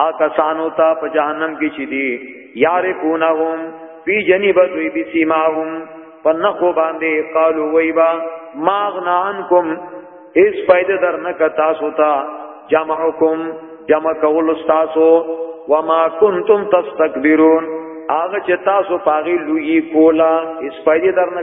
ها کسانو ته په جهنم کې چي دي یارفونهم فی جنب دوی بسیماهم پنخو باندې قالو ویبا ماغنا عنکم اس فائدہ در نه کا تاسو ته جمعکم جمع کول تاسو وما کنتم تستكبرون هغه چې تاسو پاغي لوی کولا اس فائدې درنه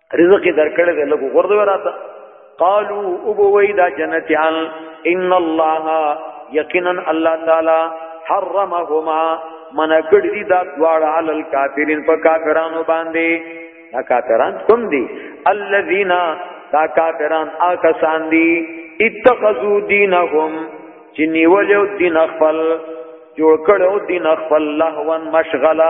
رزق درکړې ده لګو ورته وراته قالو او بوي دا جنتيان ان الله یقینا الله تعالی حرمهما من کړی دي دا دواړه علل کافرین په کافرانو باندې دا کافران کوم دي الذين دا کافران آکسان دي اتخذو دینهم چې نیولیو دین خپل جوړ کړو دین خپل لهوان مشغله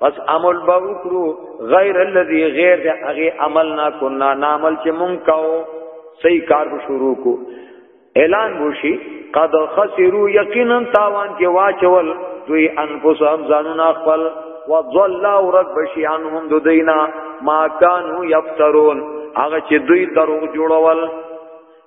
پس عمل به وکړو غیر الذی غیر د هغه عمل نه کنا نعمل چې مونږ کاو صحیح کار به شروع کو اعلان وشي قد خسروا یقینا تاوان کې واچول دوی انفسهم ځانونه خپل وضل ورد بشي عنهم ددینا ما كانوا یفترون هغه چې دوی دروغ جوړول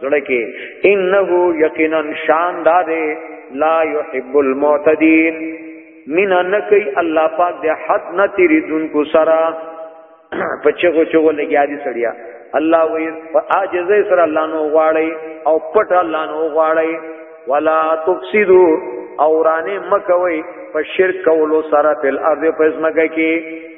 زړه کې انه یقینا شان دارې لا يحب المعتدين مینا نکي الله پاک دې حد نه تیری دن کو سرا پچغو چغو لګیا دي سړیا الله وی عاجز سر الله نو غواړي او پټ الله نو غواړي ولا تفسدو اورانه مکوي په شرک کولو سره په الارض پس مګه کې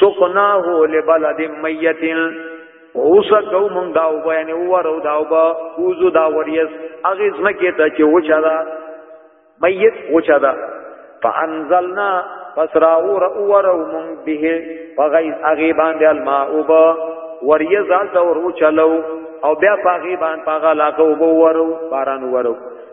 سقناه لبلد میت اوسه کو مونږ دا او بیان ورو دا او با کوزو دا وریس اغه زمکه ته چې وچا دا میت وچا دا فانزلنا پس را اور اورو من به فغیز اغی باندې الماء وبا وریز آلتا ورو چلو او بیا پاغی باندې پاغا لاغو وبو ورو باران ورو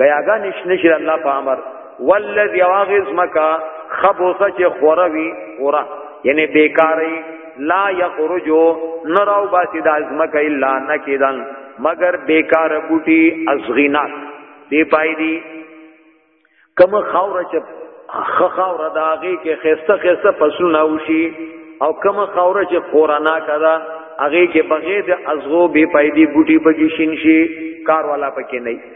غیاګا نشنه شر الله په امر والذي واغز مکا خبوسه چې خوروي اورا یعنی بیکاری لا یخرجو نراو باسی دا ازمک الا نکیدن مگر بیکار بوټي ازغینات دی پای دی کم خاور چې خاور داغي کې خسته خسته پسونه وشي او کم خاور چې قرانا کدا هغه کې بغیر د ازغو بی پای دی بوټي پکې شین شي کار والا پکې نه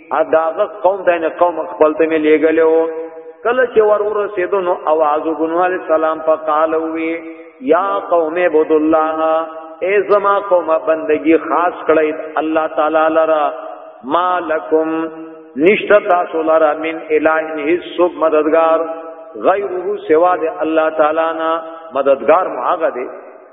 اداغه قوم دینه قوم خپل ته لېګلو کله چې ور ورسېدو نو आवाज وګنو علی السلام په قال وی یا قوم عبد الله ای زما قوم بندگی خاص کړی الله تعالی لرا مالکم نشتا تاسو لرا من الہ هیڅ څوک مددگار غیره سوا د الله تعالی نه مددگار ماغه دی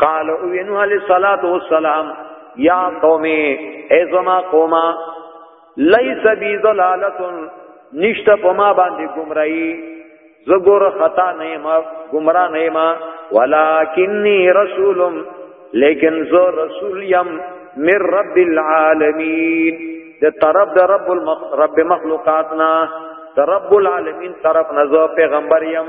قال او نوح علیہ الصلات والسلام یا قومي ازما قوما ليس بي ضلالت نشته په ما باندې گمراهي زګور خطا نه ما گمراه نه ما ولکنی رسول لیکن زو رسول یم من رب العالمین د طرف د رب المخ... رب مخلوقاتنا د رب العالمین طرف نه زو پیغمبر یم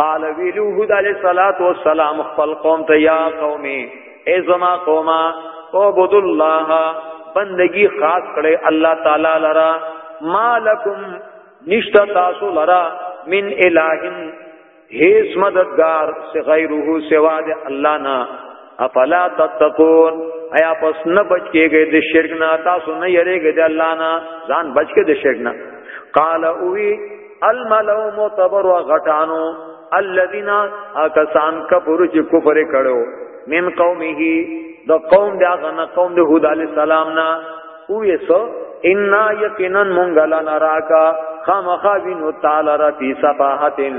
قال ویلو هود علیہ الصلات والسلام خپل قوم ته یا قومي ای زما قوما عبد الله بندگی خاص کړي الله تعالی لرا مالکم نشتا تاسو لرا من الہن هیڅ مددگار سے غیره سوا د الله نه افلا تتقون ایا پس نه بچ کېږي د شرک نه تاسو نه یریږي د الله نه ځان بچ کې د شرک نه قال اوی الملو متبر غټانو الذين اکسان کفر چې کفر کړو من قومه د قوم د هغه نه قوم د هود علی السلام نه اوی سو ان یقینا مونږ لا نراکا خامخا وینو تعالی را فی صفاحتن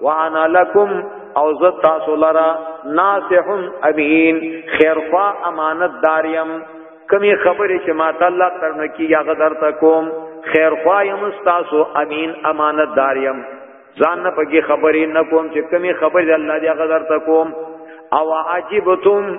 وانا لکم او زه تاسو لرا ناصح امین خیرخوا امانت داریم کمی خبرې چې ما تعالی ترنه کی یا غدر تا کوم خیرخوا یم تاسو امین امانت داریم ځان نه پګي خبرې نه کوم چې کمی خبرې الله دې غدر تا کوم او عجبتم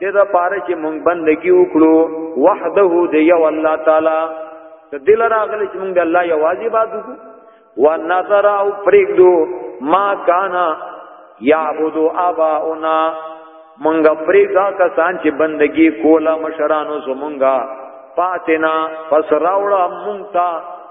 دې دا پاره چې مونږ بندگی وکړو وحده دې یو الله تعالی ته دل راغلی چې مونږ الله یوازې باد وکړو ونظر او پرېږدو ما کانا یعبدو آباؤنا مونږ پرېږدا کسان چې بندگی کوله مشرانو زمونږه پاتنا پس راوړه مونږ ته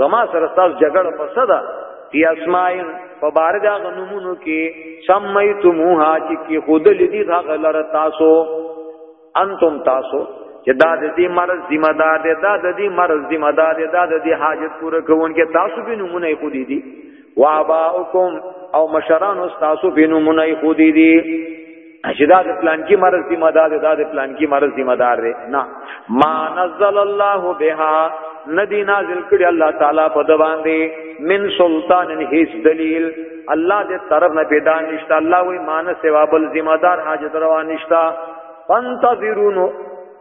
زما سره تاسو جګړه پسه ده فی اسماعیل په بار دا غنمونو کې سمیتموها چې کې خود لدی هغه لره تاسو انتم تاسو چې دا د دې مرز ذمہ دار دی دا د دې مرز ذمہ دار دی دا د دې حاجت پوره کوونکې تاسو به نمونه خو دي دي واباؤکم او مشران تاسو به نمونه خو دي دي چې دا د پلان کې مرز ذمہ دار دی دا د پلان کې مرز ذمہ دار دی نه ما نزل الله بها ندی نازل کړي الله تعالی په دوان دی من سلطان هیڅ دلیل الله دې طرف نه پیدا نشتا الله وی مان سوا بل ذمہ دار حاجت روان نشتا فانتظرون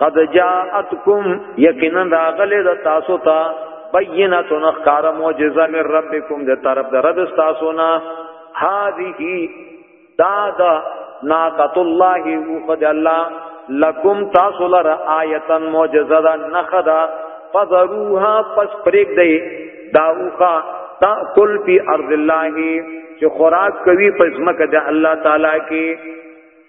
قد جاءتكم یقینا راغله د تاسو ته بینه نخکار معجزه من ربکم د طرف د رب تاسو نه هذه دا دا ناقۃ الله وقد الله لکم تاسو لر آیتا معجزه دا نخدا فذروها پس پریک دی داوخا تاکل فی ارض الله چې خوراک کوي پس مکه د الله تعالی کې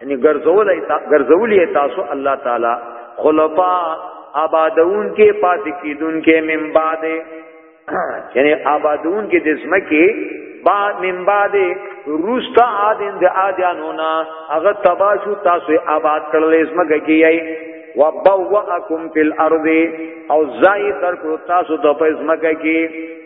یعنی ګرځولای تا ګرځولې تاسو الله تعالی خلفا آبادون کې پات کیدون کې من بعد یعنی آبادون کې د زمکه بعد من بعد روستا آدین د آدیانونا هغه تباشو تاسو آباد کړل زمکه کې یی وبوأکم فی الارض او زای تر کو تاسو د پس مکه کې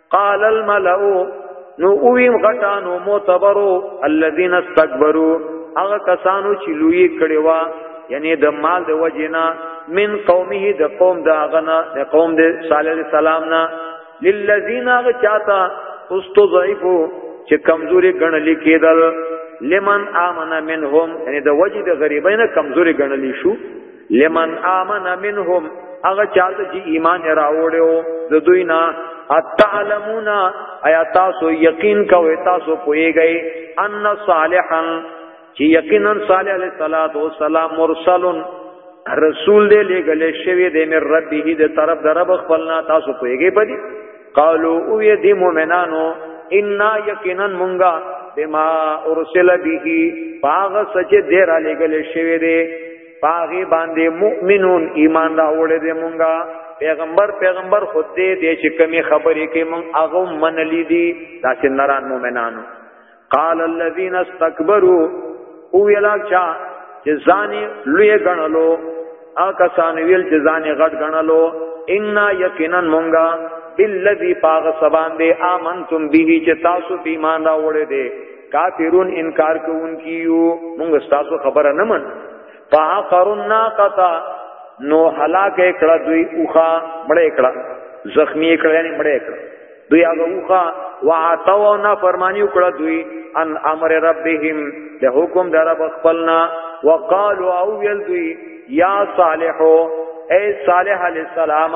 قال الملأ نو اویم غټانو معتبرو الذين استكبروا هغه کسانو چې لوی کړي وا یعنی د مال د وجنا من قومه د قوم دا غنا د قوم د صالح السلام نا للذین هغه چاته استضعفوا چې کمزوري ګڼل کېدل لمن امن منهم یعنی د وجې د غریبۍ نه کمزوري ګڼل شو لمن امن منهم هغه چاته چې ایمان راوړیو د دوی نه اتعلمون ایا تاسو یقین کوئ تاسو پوهیږئ ان صالحا چې یقینا صالح علیہ الصلات والسلام مرسل رسول دې لګلې شوی دې مې ربه دې طرف در رب خپلنا تاسو پوهیږئ پدی قالو او دې مؤمنانو ان یقینا مونږه بما ارسل به باغ سچ دې را لګلې شوی دې پاغي باندې مؤمنون ایمان راوړې دې مونږه پیغمبر پیغمبر خود دې دې چې کمی خبرې کې مونږ هغه منلې دي دا چې نران مؤمنانو قال الذين استكبروا او ویلا چا چې ځاني لوی غنلو ا کسان ویل چې ځاني غټ غنلو ان یقینا مونږه بالذي پاغ سبان دې امنتم به چې تاسو ایمان راوړې دې کافرون انکار کوونکی یو موږ تاسو خبره نه من فاقرون ناقتا نو هلاک کړه دوی اوخه مړې کړه زخمی کړه یعنی مړې کړه دوی هغه اوخه وعتو نه فرمانی کړه دوی ان امر ربهم له حکم در رب خپلنا وقالوا او یل دوی یا صالحو اے صالح علیہ السلام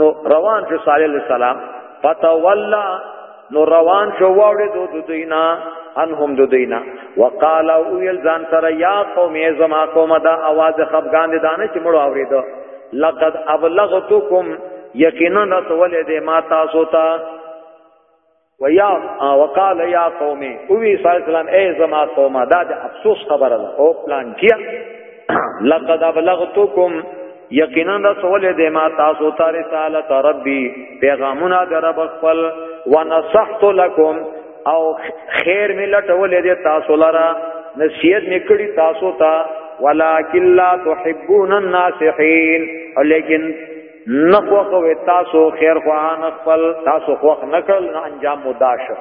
نو روان شو صالح علیہ السلام فتولا نو روان شو واوړې دو دو دینا انهم دو دینا وقال او یل ځان سره یا قوم ای زما قوم دا आवाज خفغان دي دانه چې مړو اوریدو لقد ابلغتکم یقینا رسول دې ما تاسو ته ويا وقال يا قومي اوي صلى الله عليه وسلم اي زما قوم دا د افسوس خبره ده او پلان کیا لقد ابلغتكم یقینا رسول دې ما تاسو ته رسالت ربي پیغامونه در بخل ونصحت لكم او خیر می لټول دې تاسو لرا نصیحت نکړي تاسو ته ولکن لا تحبون الناصحين لیکن نخو کو تاسو خیر خوان خپل تاسو خوخ نکړل نه انجام مداشه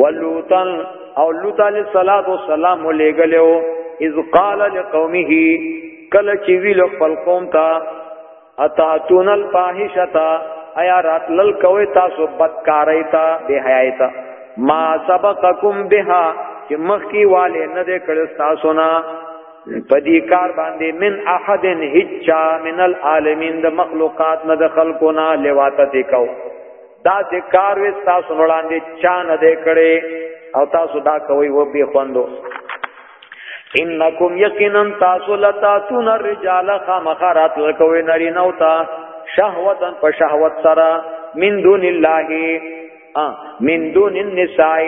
ولوتن او لوط علیہ الصلات والسلام لګلو اذ قال لقومه کله چې ویل خپل قوم ته اتاتون الفاحشتا ایا راتلل کوي تاسو بدکارای تا به حیای تا ما سبقکم بها چې مخکی والے نه دې کړ تاسو نه پدی کار باندې من احد هچا من العالمین د مخلوقات نه د خلقو نه لواته دی کو دا چې کار وې تاسو وړاندې چا نه دی کړي او تاسو دا کوي و به خوندو انکم یقینا تاسو لتاتون الرجال خامخرات کوي نری نو تا شهوتن په شهوت سره من دون الله من دون النساء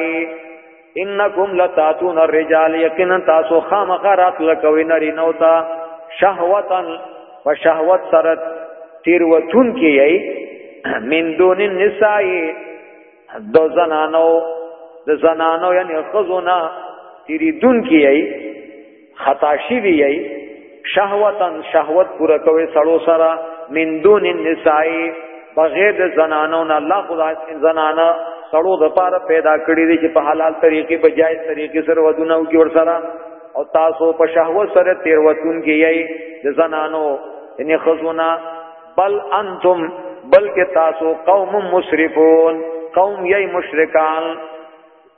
انکم لتاتون الرجال یقینا تاسو خامخرات لکوي نری نو تا شهوتن و شهوت سره تیر وتون کیي من دون النساء د زنانو د زنانو یعنی خزونه تیری دون کیي خطا شوی یی شهوتن شهوت پورا کوي سړو سره من دون النساء بغیر د زنانو نه الله خدای زنانه سړو د پاره پیدا کړی دي چې په حلال طریقې په جایز طریقې سره ودونه او کې ور سره او تاسو په شهوت سره تیر وتون کې یی د زنانو ان خزونه بل انتم بلکې تاسو قوم مسرفون قوم یی مشرکان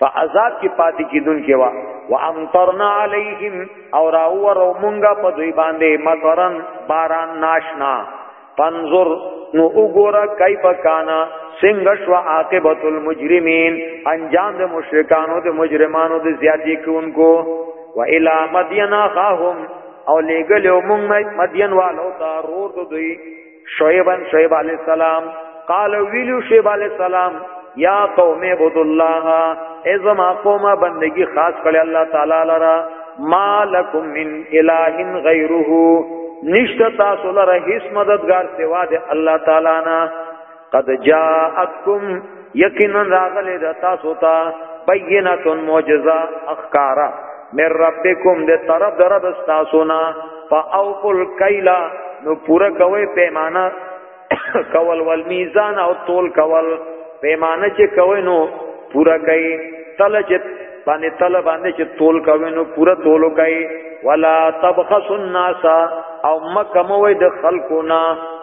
فعذاب کې پاتې کیدون کې وا وامطرنا علیهم او راو رو مونږه په دوی باندې مطرن باران ناشنا پنظر نو وګوره کیف کانا څنګه شو عاقبت المجرمین انجام د مشرکانو د مجرمانو د زیاتی کوونکو و الی مدین اخاهم او لګلو مونږ مدین والو ته رور دوی شعیبن شعیب علی السلام قال ویلو شعیب علی السلام یا قوم عبد الله ازما قوم بندگی خاص کړي الله تعالی لرا مالکم من اله غیره نشته تاسو لره هیڅ مددگار سوا د الله تعالی نه قد جاءتکم یقینا راغله د تاسو ته بینه معجزه اخکارا من ربکم د طرف در رب استاسونا فاوفل کیلا نو پورا کوي پیمانه کول ول میزان او تول کول پیمانه چې کوي نو پورا کوي تل چې باندې تل باندې چې تول کوي نو پورا تولو کوي ولا تبخسوا الناس او مکه موي د خلقنا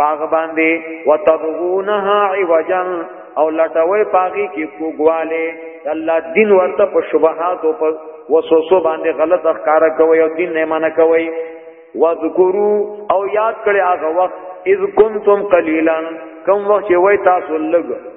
پاغ باندې وتبغونها عوجا او لټوي پاغي کې کوګواله الله دین ورته په شبهات او په وسوسو باندې غلط ښکارا کوي او دین نه منع کوي وذکرو او یاد کړي هغه وخت اذ کنتم قلیلا کم وخت وای تاسو لګ